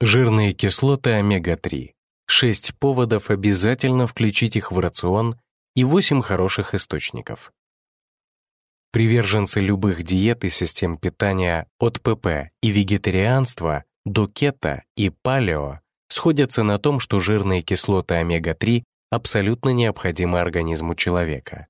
Жирные кислоты омега-3. 6 поводов обязательно включить их в рацион и 8 хороших источников. Приверженцы любых диет и систем питания от ПП и вегетарианства до кето и палео сходятся на том, что жирные кислоты омега-3 абсолютно необходимы организму человека.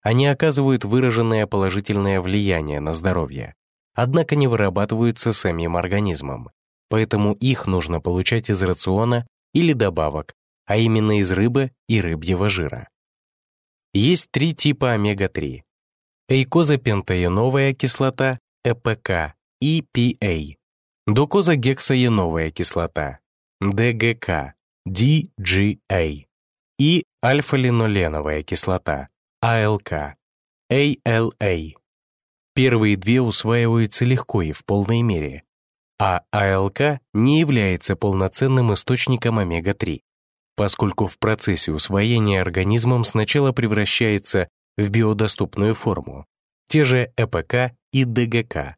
Они оказывают выраженное положительное влияние на здоровье, однако не вырабатываются самим организмом, поэтому их нужно получать из рациона или добавок, а именно из рыбы и рыбьего жира. Есть три типа омега-3. Эйкозапентаеновая кислота, ЭПК, EPA, докозагексаеновая кислота, ДГК, DGA и альфа-линоленовая кислота, АЛК, ALA. Первые две усваиваются легко и в полной мере, а АЛК не является полноценным источником омега-3, поскольку в процессе усвоения организмом сначала превращается в биодоступную форму, те же ЭПК и ДГК.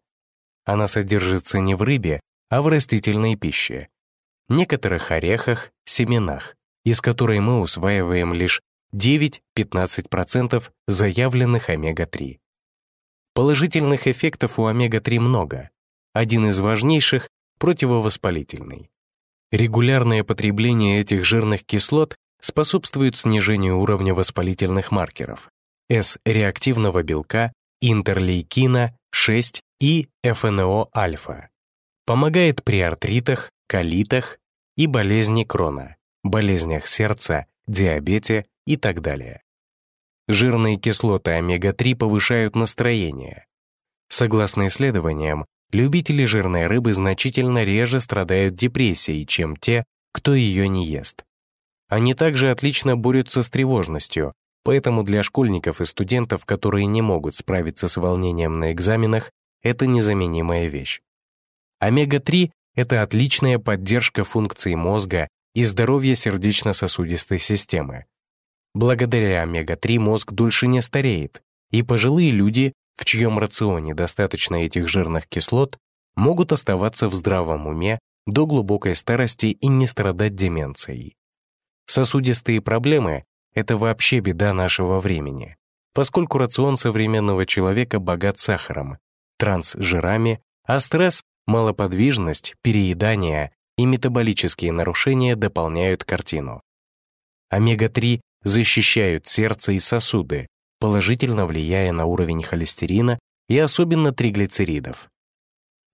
Она содержится не в рыбе, а в растительной пище, некоторых орехах, семенах, из которой мы усваиваем лишь 9-15% заявленных омега-3. Положительных эффектов у омега-3 много, один из важнейших — противовоспалительный. Регулярное потребление этих жирных кислот способствует снижению уровня воспалительных маркеров С-реактивного белка, интерлейкина, 6 и ФНО-альфа. Помогает при артритах, колитах и болезни крона, болезнях сердца, диабете и так далее. Жирные кислоты омега-3 повышают настроение. Согласно исследованиям, Любители жирной рыбы значительно реже страдают депрессией, чем те, кто ее не ест. Они также отлично борются с тревожностью, поэтому для школьников и студентов, которые не могут справиться с волнением на экзаменах, это незаменимая вещь. Омега-3 — это отличная поддержка функций мозга и здоровья сердечно-сосудистой системы. Благодаря омега-3 мозг дольше не стареет, и пожилые люди в чьем рационе достаточно этих жирных кислот, могут оставаться в здравом уме до глубокой старости и не страдать деменцией. Сосудистые проблемы — это вообще беда нашего времени, поскольку рацион современного человека богат сахаром, трансжирами, а стресс, малоподвижность, переедание и метаболические нарушения дополняют картину. Омега-3 защищают сердце и сосуды, положительно влияя на уровень холестерина и особенно триглицеридов.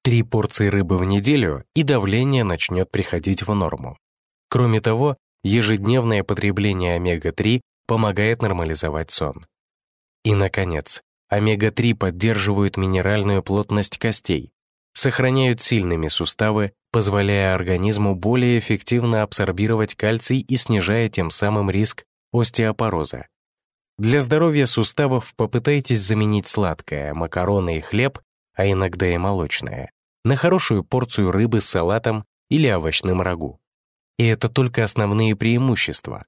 Три порции рыбы в неделю, и давление начнет приходить в норму. Кроме того, ежедневное потребление омега-3 помогает нормализовать сон. И, наконец, омега-3 поддерживают минеральную плотность костей, сохраняют сильными суставы, позволяя организму более эффективно абсорбировать кальций и снижая тем самым риск остеопороза. Для здоровья суставов попытайтесь заменить сладкое, макароны и хлеб, а иногда и молочное, на хорошую порцию рыбы с салатом или овощным рагу. И это только основные преимущества.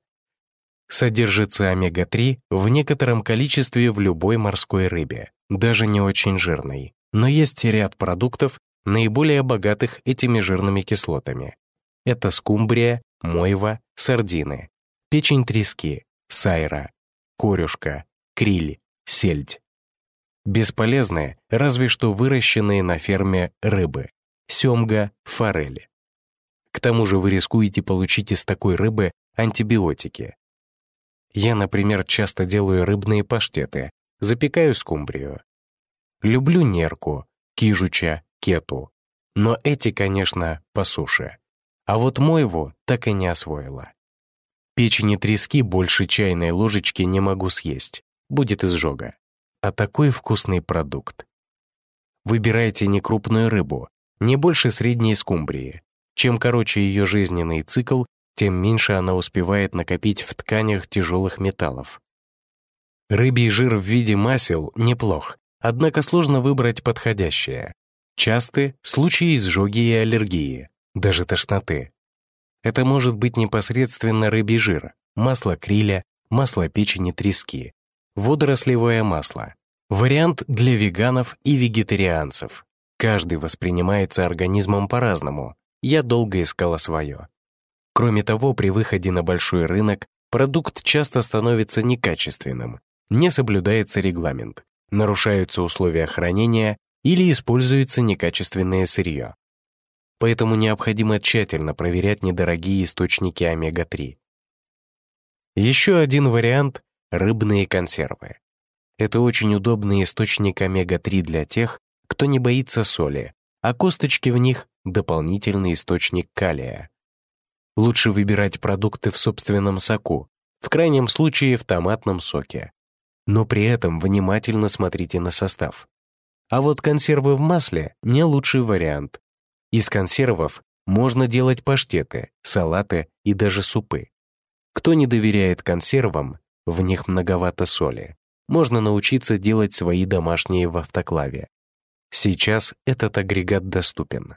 Содержится омега-3 в некотором количестве в любой морской рыбе, даже не очень жирной. Но есть ряд продуктов, наиболее богатых этими жирными кислотами. Это скумбрия, мойва, сардины, печень трески, сайра, корюшка, криль, сельдь. Бесполезные, разве что выращенные на ферме рыбы, семга, форели. К тому же вы рискуете получить из такой рыбы антибиотики. Я, например, часто делаю рыбные паштеты, запекаю скумбрию. Люблю нерку, кижуча, кету. Но эти, конечно, по суше. А вот мойву так и не освоила. Печени трески больше чайной ложечки не могу съесть, будет изжога. А такой вкусный продукт. Выбирайте некрупную рыбу, не больше средней скумбрии. Чем короче ее жизненный цикл, тем меньше она успевает накопить в тканях тяжелых металлов. Рыбий жир в виде масел неплох, однако сложно выбрать подходящее. Часты случаи изжоги и аллергии, даже тошноты. Это может быть непосредственно рыбий жир, масло криля, масло печени трески, водорослевое масло. Вариант для веганов и вегетарианцев. Каждый воспринимается организмом по-разному, я долго искала свое. Кроме того, при выходе на большой рынок продукт часто становится некачественным, не соблюдается регламент, нарушаются условия хранения или используется некачественное сырье. Поэтому необходимо тщательно проверять недорогие источники омега-3. Еще один вариант — рыбные консервы. Это очень удобный источник омега-3 для тех, кто не боится соли, а косточки в них — дополнительный источник калия. Лучше выбирать продукты в собственном соку, в крайнем случае в томатном соке. Но при этом внимательно смотрите на состав. А вот консервы в масле — не лучший вариант. Из консервов можно делать паштеты, салаты и даже супы. Кто не доверяет консервам, в них многовато соли. Можно научиться делать свои домашние в автоклаве. Сейчас этот агрегат доступен.